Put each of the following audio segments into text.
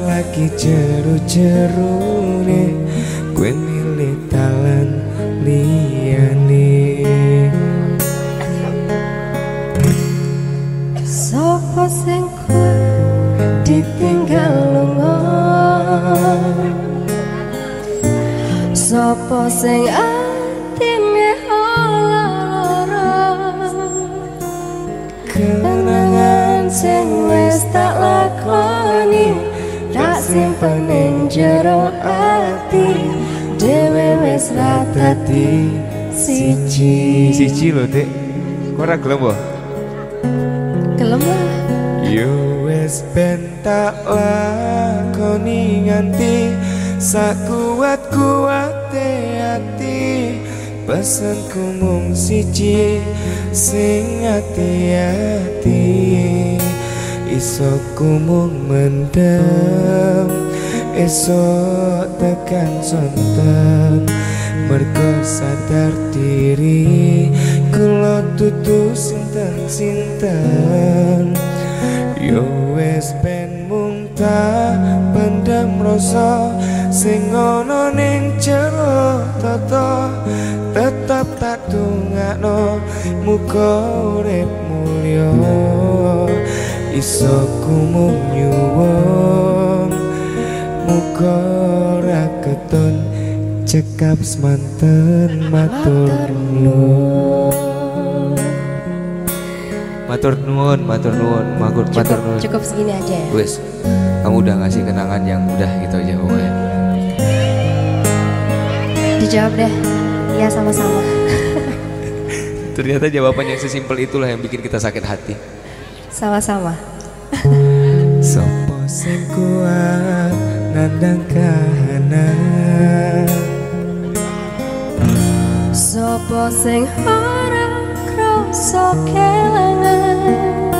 lagi jeru-jeru nih. Gue milih talan liyane Sopo sing ditinggal lunga? Sopo sing jero ati Dewe wis ra dadi siji. Siji lho, Dik. Kok ora gelem, Boh? Gelem lah. Yo. Wis ben tak lakoni nganti sakuat kuate hati pesanku mung siji sing hati-hati iso ku mung mendem esok tekan sonten. Mergo sadar diri kula tutu sinten-sinten. Yo wis ben mung pendam rasa sing ana ning jero tata tetap tak dongakno muga urip mulya. Iso ku mung nyuwun. muga ora keton cekap semanten matur nuwun Matur nuwun, matur nuwun, matur matur Cukup, nuwun. cukup segini aja ya Wes, kamu udah ngasih kenangan yang udah gitu aja pokoknya. Dijawab deh Ya sama-sama Ternyata jawaban yang sesimpel itulah yang bikin kita sakit hati. Sama-sama Sopo sing kuat nandang kahanan Sopo sing ora kroso kelangan?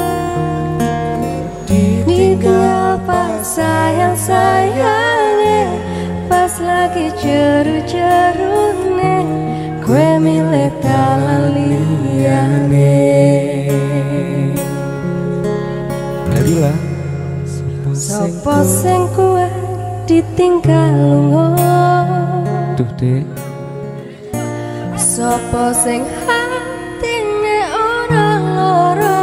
Ditinggal pas sayang-sayangnya Pas lagi jeru-jerune. Gue milih dalan liyane. Nabila Sopo sing kuat ditinggal lunga. Duh dek Sopo sing hatine ora lara?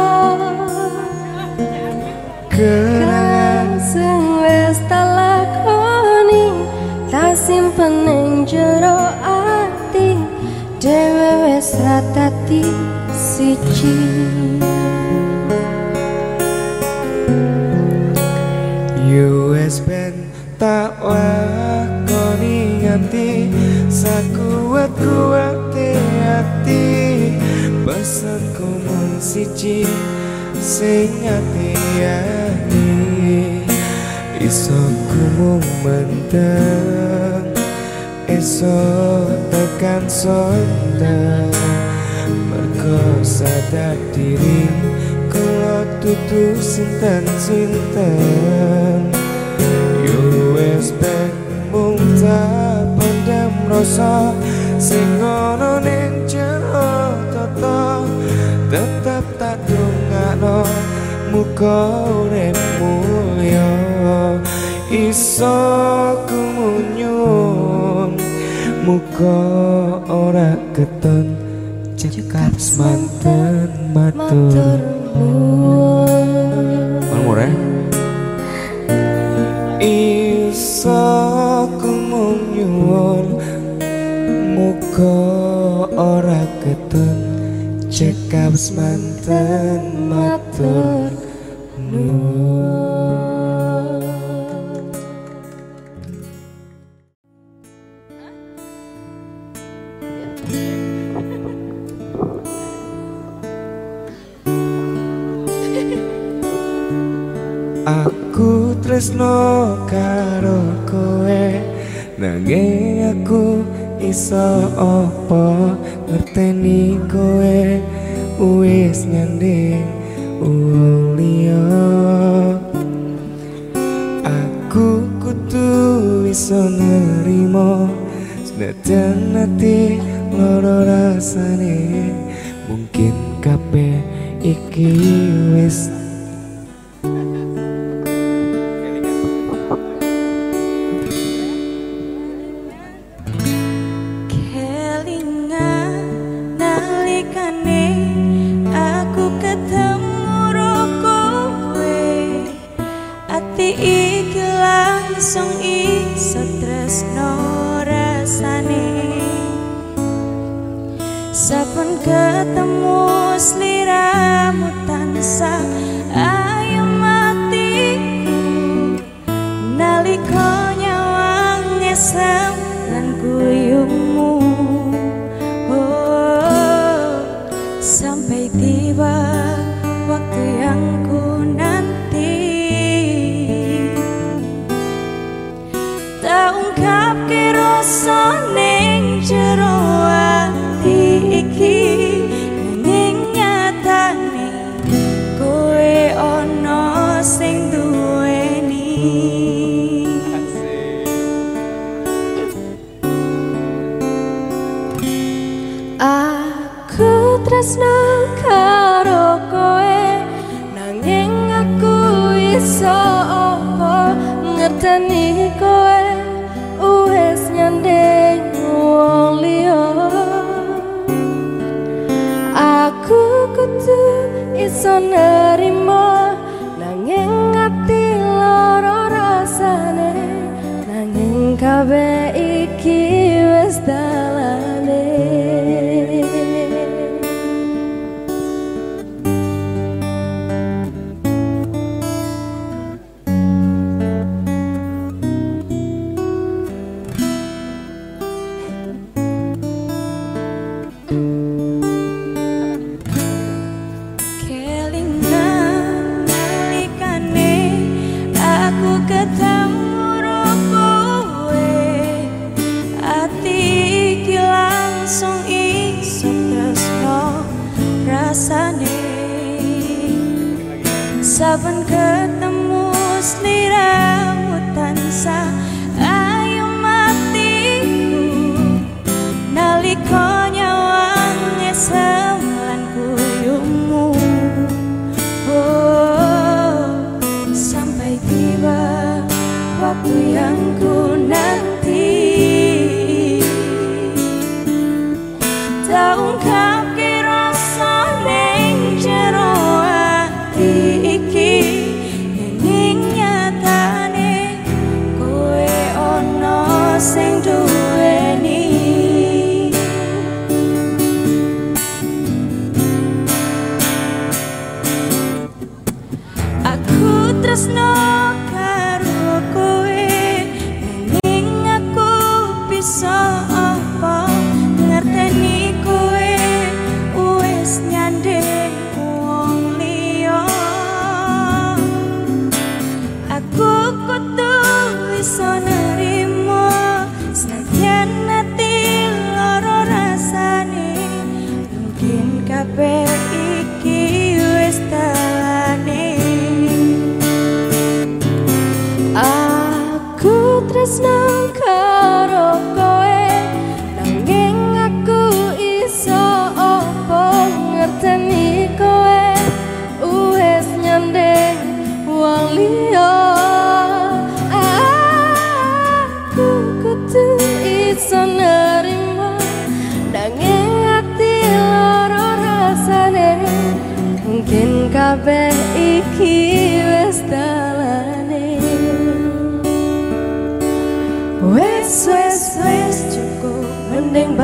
Kenangan sing wis tak lakoni Tak simpen ning jero ati. Dewe wis ra sakuat kuate hati pesanku mung siji sing hati-hati iso ku mung mendem esok tekan sonten mergo sadar diri kula tutu sinten-sinten pendam rasa sing ana ning jero tata tetap tak dongakno muga urip mulya iso kumunyun muga ora keton cekap semanten matur Mau ya? iso kumunyun muga ora keton cekap semanten matur Aku tresno karo kowe Nanging aku iso apa ngerteni kowe Wis wong liya. Aku kudu iso nerimo Najan ati loro rasane. Mungkin kabeh iki wis good time.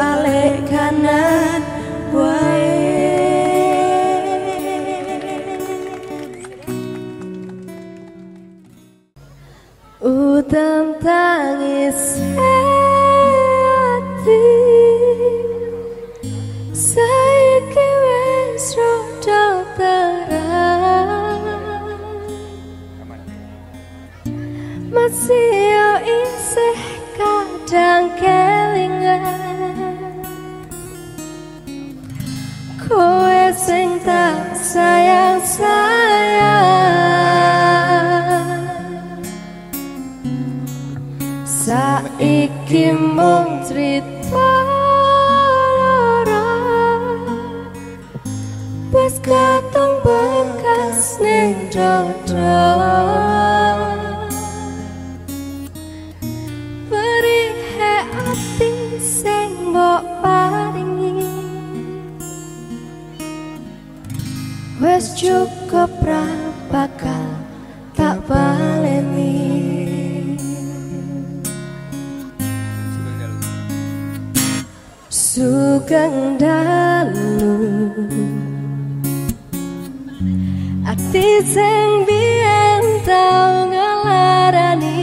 Balik kanan Wes cukup ra bakal tak baleni. Sugeng dalu. Ati sing biyen tau ngelarani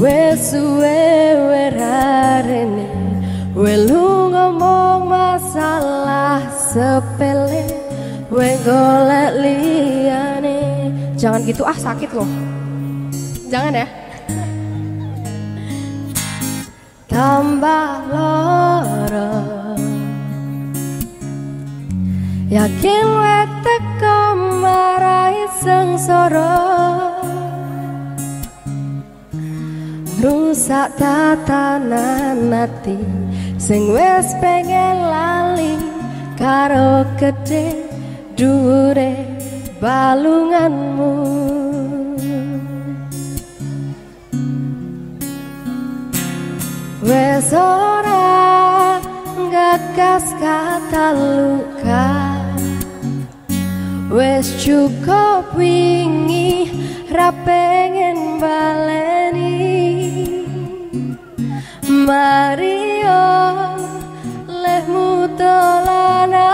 Wes suwe golek liyane. Jangan gitu. Ah sakit loh. Jangan ya. Tambah loro yakin wetek marai sengsara. Rusak tatanan hati. Sing wes pengen lali karo gede dure balunganmu. Wes ora kata luka. Wes cukup wingi ra pengen baleni. Mario lehmu tolanan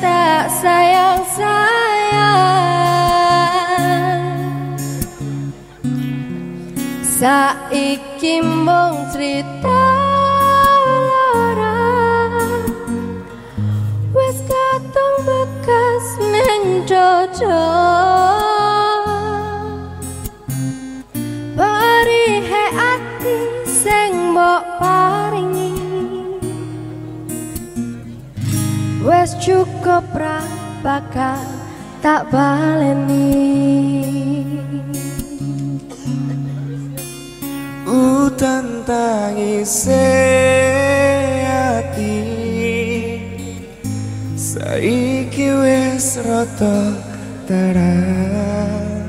tak sayang sayang. Saiki mung cerita Wes katung bekas ning Wes cukup ra tak baleni. Utan tangis hati Saiki wis rata terang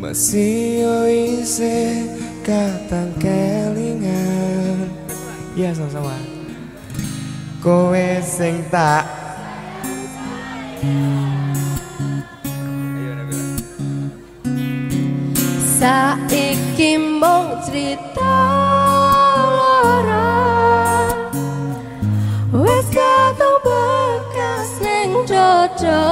Masih yo ise katang kelingan. Ya sama-sama Kowe sing tak Saiki mung cerita lara Wes katung bekas ning dodo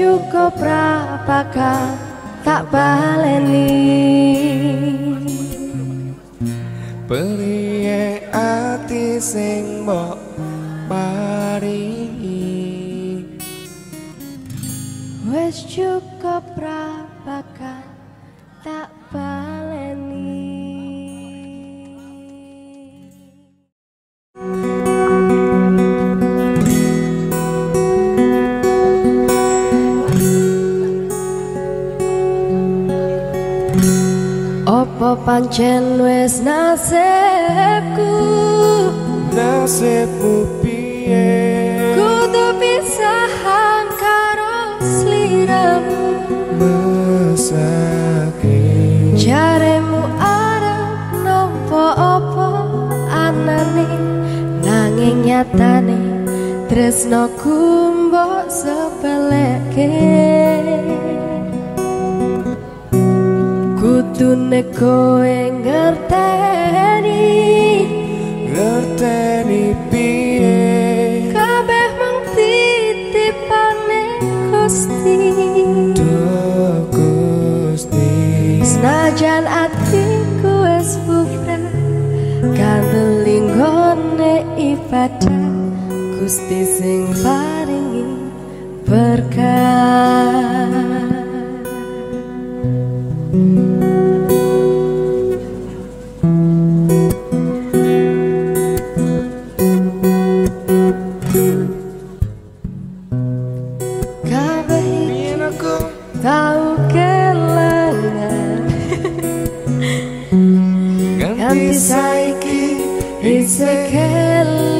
Cukup ra bakal tak baleni? Periye ati sing mbok paringi Wes cukup pancen wes nasibku. Nasibmu piye? Kudu pisahan karo sliramu. Mesake. Jaremu arep nopo opo anane? Nanging nyatane tresnoku mbok sepeleke Kudune kowe ngerteni? Ngerteni piye? Kabeh mung titipane Gusti. Gusti. Senajan atiku wis bubar Kandel linggone ibadah Gusti sing paringi tahu kelangan Ganti saiki bisa kelingan.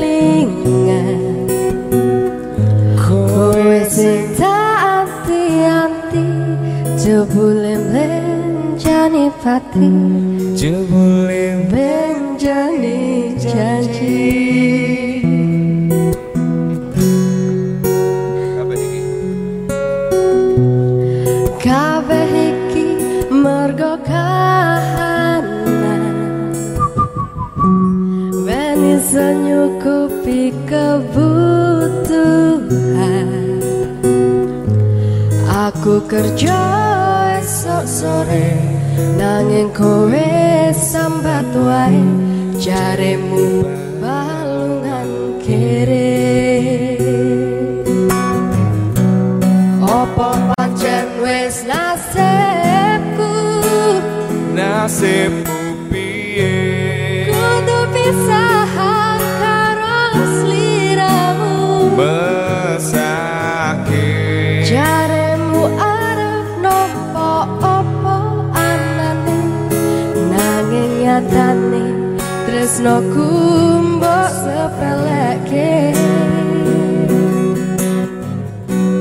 Kowe cinta hati hati, jebulem Jebule menjani pati Jebule kerja esok sore. Nanging kowe sambat wae Jaremu balungan kere. Opo pancen wis nasibku? Nasibmu piye? Kudu pisahan tresnoku mbok sepeleke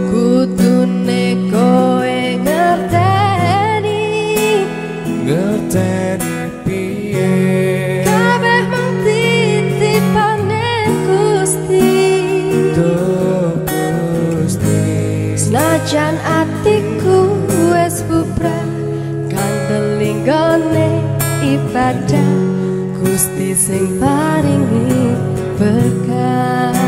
Kudune kowe ngerteni. Ngerteni piye? Kabeh mung titipane Gusti. Gusti. Senajan atiku wis bubrah kandeling gone ibadah Gusti sing paringi berkah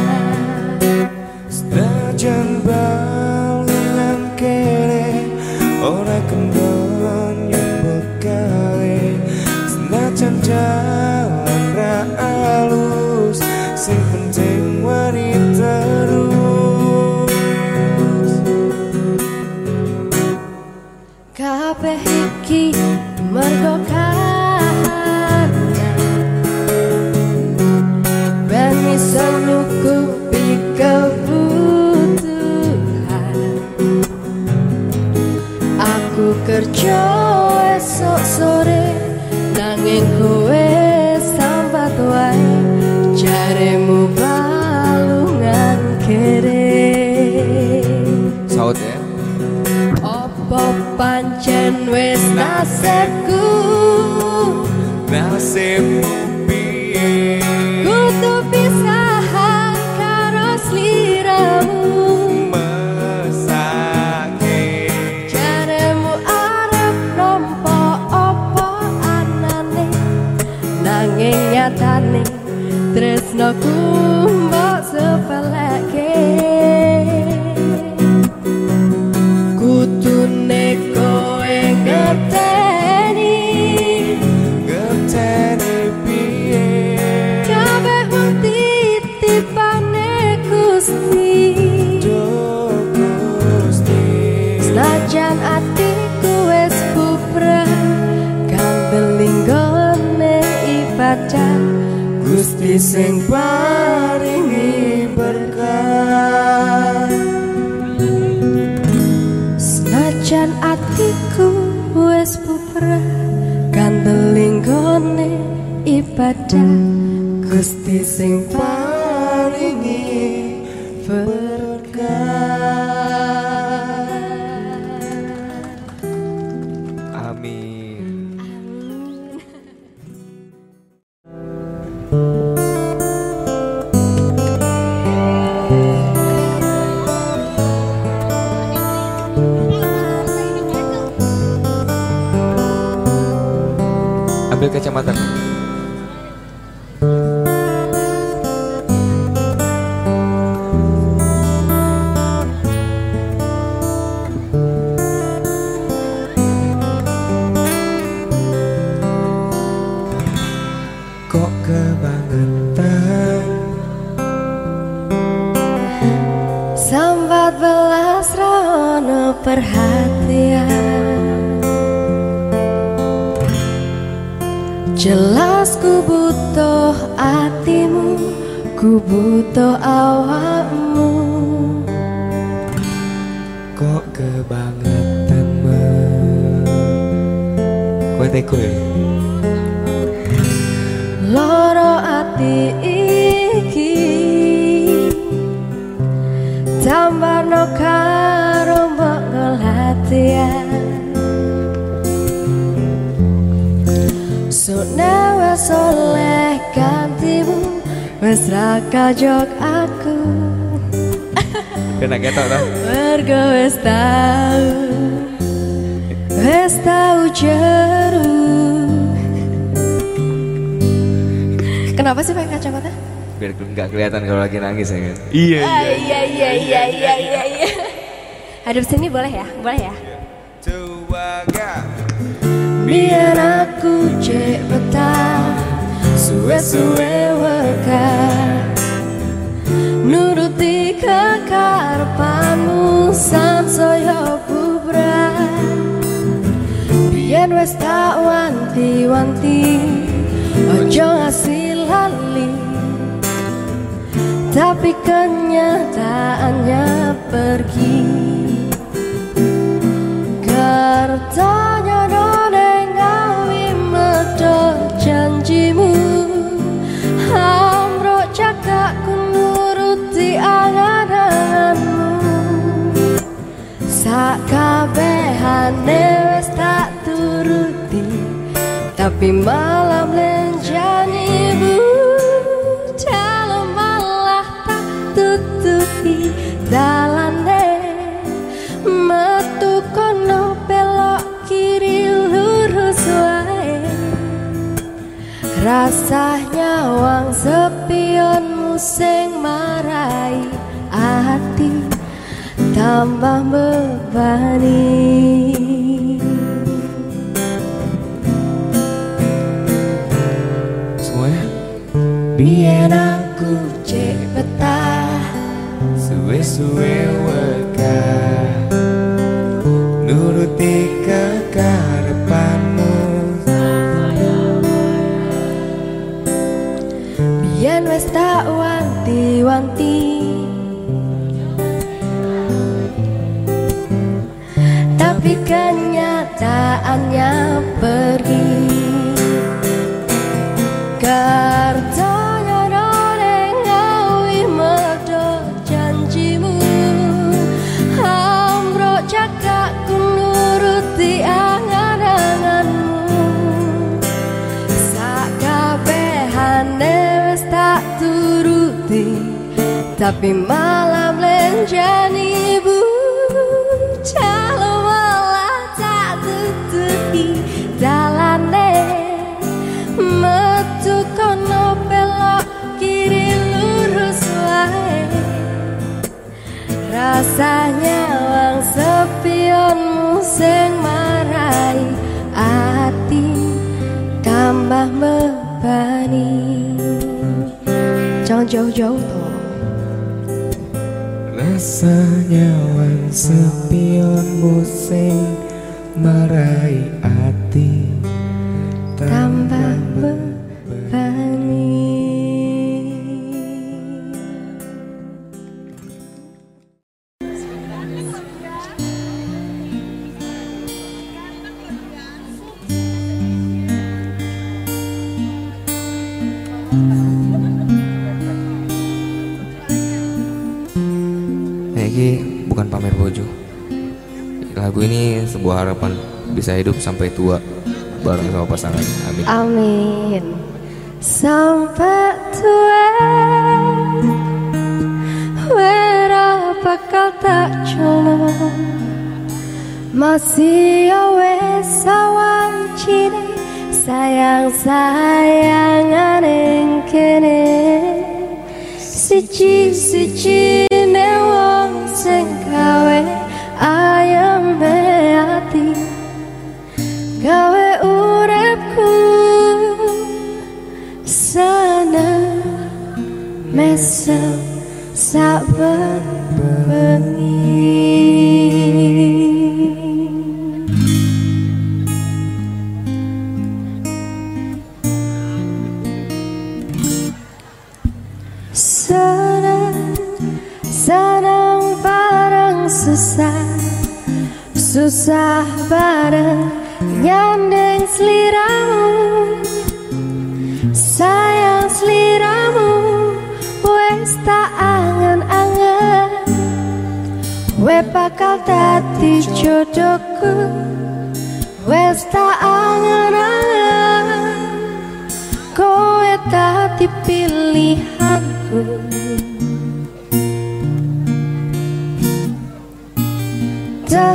Ternyata nih Tresnoku mbok sepeleke Gusti sing paringi berkah Senajan atiku wis bubrah Kandeling gone ibadah. Gusti sing kacamata. Newe soleh gantimu Mesra kajok aku Kena ketok tau Mergo wes tau Wes tau jeruk Kenapa sih pakai kacamata? Biar nggak kelihatan kalau lagi nangis ya kan? Iya, ah, iya, iya, iya, iya, iya, iya, iya, iya, iya. Hadap sini boleh ya? Boleh ya? Biar aku cek betah Suwe-suwe weka. Nuruti kekarepanmu Sansoyo bubrah Biar wes tak wanti-wanti Ojo ngasih lali Tapi kenyataannya pergi. Kertanya Tapi malam Suwe-suwe weka Nuruti kekarepanmu. Biar wes tak wanti-wanti. Tapi kenyataannya pergi. Kartanya Tapi malam lenjani bu Calo malah tak tutupi dalane Metu kono belok kiri lurus wae. Rasanya wang sepionmu sing marai hati tambah bebani Jangan jauh-jauh. toh Rasanya wan sepionmu sing marai ati tambah bebani sebuah harapan bisa hidup sampai tua bareng sama pasangan. Amin. Amin. Sampai tua Wera bakal tak colong Masih awe sawan cini Sayang-sayangan yang kene Siji-siji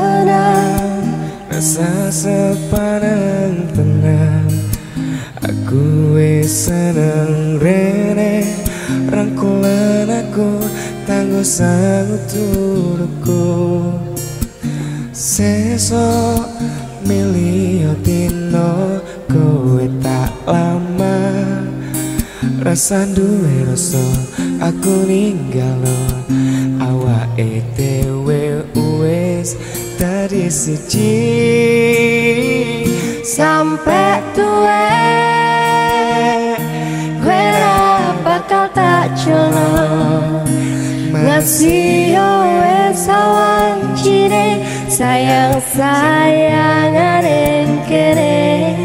Tenang Rasa sepanang tenang. Aku wis seneng rene Rangkulan aku Tangguh sangu turuku. Sesok milio dino Kowe tak lama. Rasa duwe rasa Aku ninggalo Awake dewe wis Dari siji Sampai tua Gue bakal tak jono. Ngasih wes awan cire Sayang sayangan yang kene.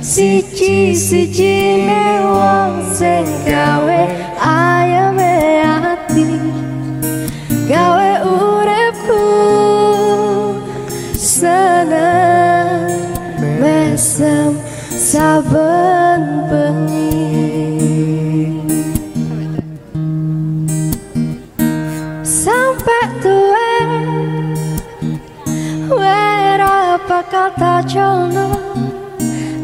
Siji siji ne wong sing gawe ayame mesem saben bengi sampai tua wera bakal tak jono.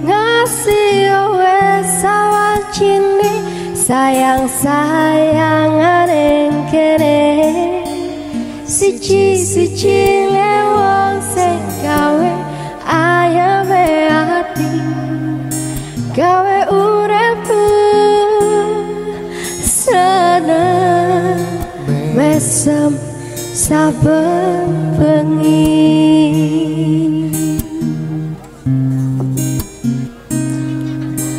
Ngasih wes awan cini sayang sayangan yang kene. Siji siji lewong sing gawe ati gawe urepku seneng mesem saben bengi.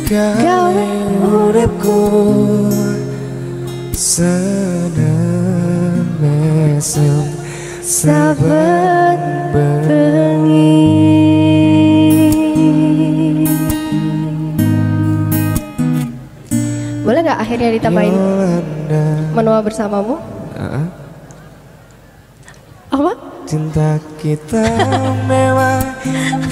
Gawe uripku Seneng mesem Saben Boleh nggak akhirnya ditambahin Yolanda menua bersamamu? Ah, Apa? Cinta kita memang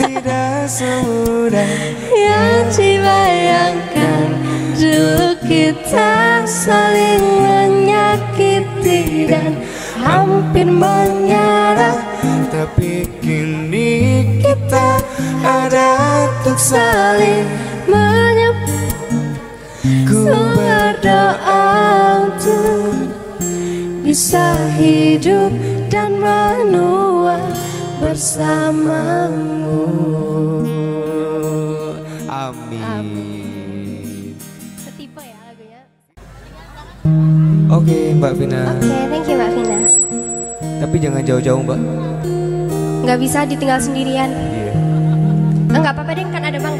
tidak semudah yang dibayangkan Dulu kita saling menyakiti dan hampir menyerah Tapi kini kita ada untuk saling Menyebut Ku berdoa untuk bisa hidup dan menua bersamamu Amin. Setipe ya lagunya. Oke Mbak Vina, Oke, thank you Mbak Vina. tapi jangan jauh-jauh Mbak. Nggak bisa ditinggal sendirian. Iya. Enggak apa-apa deh, kan ada Bang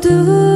do.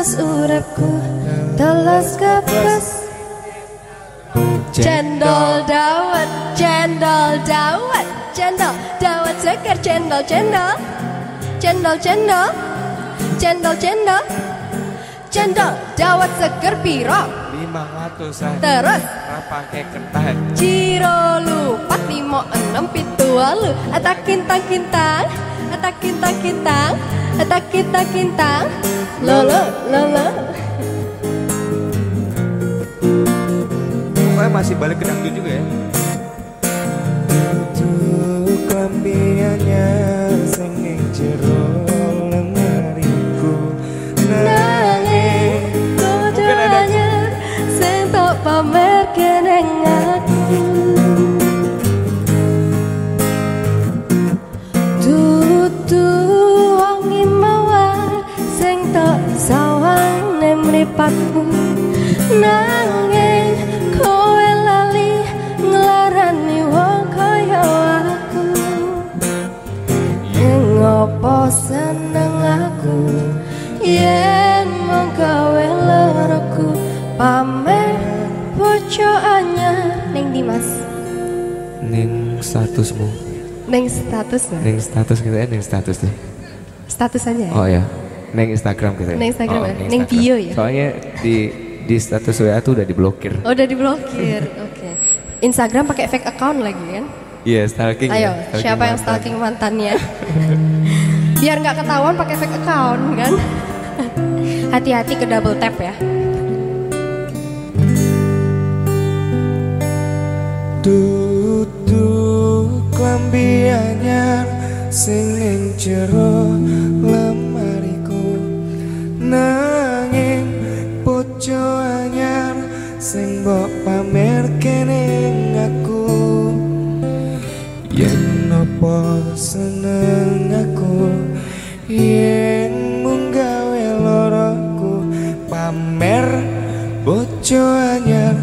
Gerantas urepku Telas kepes Cendol dawet, cendol dawet, cendol dawet seger, cendol cendol. Cendol cendol Cendol cendol. Cendol dawet seger piro? Lima ratusan. Terus? Pakai kertas Ciro lupat limo enam pitu walu. Atak kintang kintang Atak kintang kintang Atak kintang kintang Lolo lolo pokoknya masih balik ke dangdut juga ya. Tuh kelambiannya status nah. Ning status kita ya Ning status deh Status aja ya Oh ya Neng Instagram kita ya Neng Instagram oh, ya? Neng Neng Instagram. bio ya? Soalnya di di status WA tuh udah diblokir Oh udah diblokir Oke Instagram pakai fake account lagi kan Iya stalking Ayo ya, siapa yang mantan. stalking mantannya Biar nggak ketahuan pakai fake account kan Hati-hati ke double tap ya Duduk klambi anyar sing ing jero lemariku. Nanging bojo anyar sing mbok pamer ning aku yen nopo seneng aku? Yen mung gawe loroku pamer bojo anyar